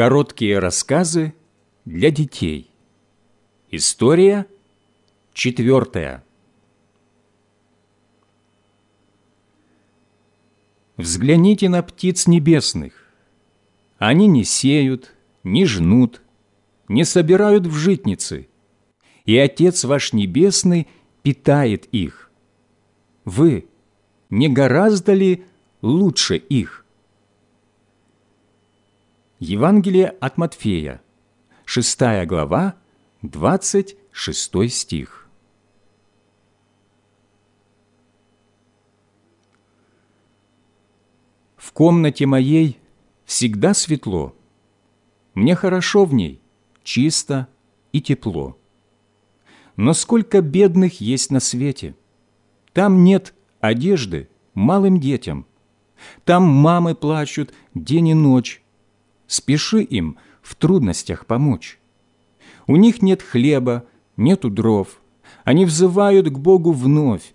Короткие рассказы для детей. История четвертая. Взгляните на птиц небесных. Они не сеют, не жнут, не собирают в житницы, и Отец ваш Небесный питает их. Вы не гораздо ли лучше их? Евангелие от Матфея, 6 глава, 26 стих. В комнате моей всегда светло. Мне хорошо в ней, чисто и тепло. Но сколько бедных есть на свете. Там нет одежды малым детям. Там мамы плачут день и ночь, спеши им в трудностях помочь. У них нет хлеба, нету дров, они взывают к Богу вновь,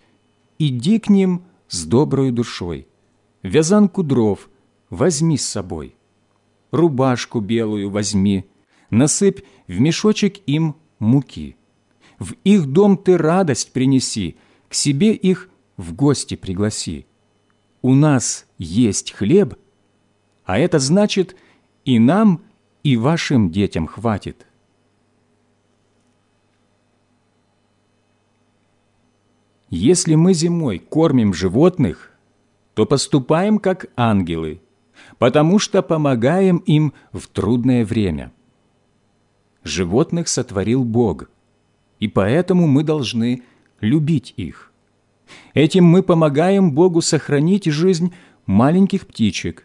иди к ним с доброй душой. Вязанку дров возьми с собой, рубашку белую возьми, насыпь в мешочек им муки. В их дом ты радость принеси, к себе их в гости пригласи. У нас есть хлеб, а это значит, и нам, и вашим детям хватит. Если мы зимой кормим животных, то поступаем как ангелы, потому что помогаем им в трудное время. Животных сотворил Бог, и поэтому мы должны любить их. Этим мы помогаем Богу сохранить жизнь маленьких птичек –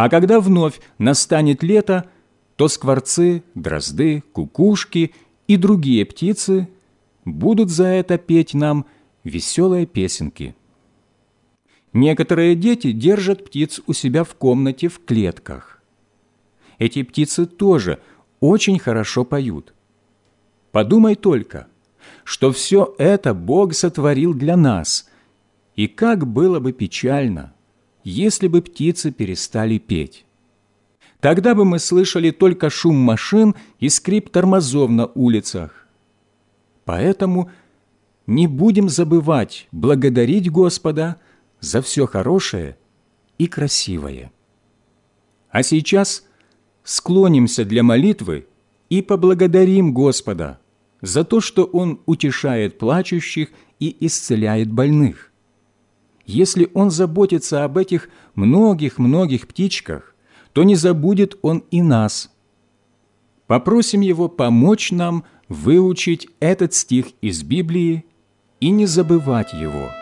а когда вновь настанет лето, то скворцы, дрозды, кукушки и другие птицы будут за это петь нам веселые песенки. Некоторые дети держат птиц у себя в комнате в клетках. Эти птицы тоже очень хорошо поют. Подумай только, что все это Бог сотворил для нас, и как было бы печально – если бы птицы перестали петь. Тогда бы мы слышали только шум машин и скрип тормозов на улицах. Поэтому не будем забывать благодарить Господа за все хорошее и красивое. А сейчас склонимся для молитвы и поблагодарим Господа за то, что Он утешает плачущих и исцеляет больных если Он заботится об этих многих-многих птичках, то не забудет Он и нас. Попросим Его помочь нам выучить этот стих из Библии и не забывать его.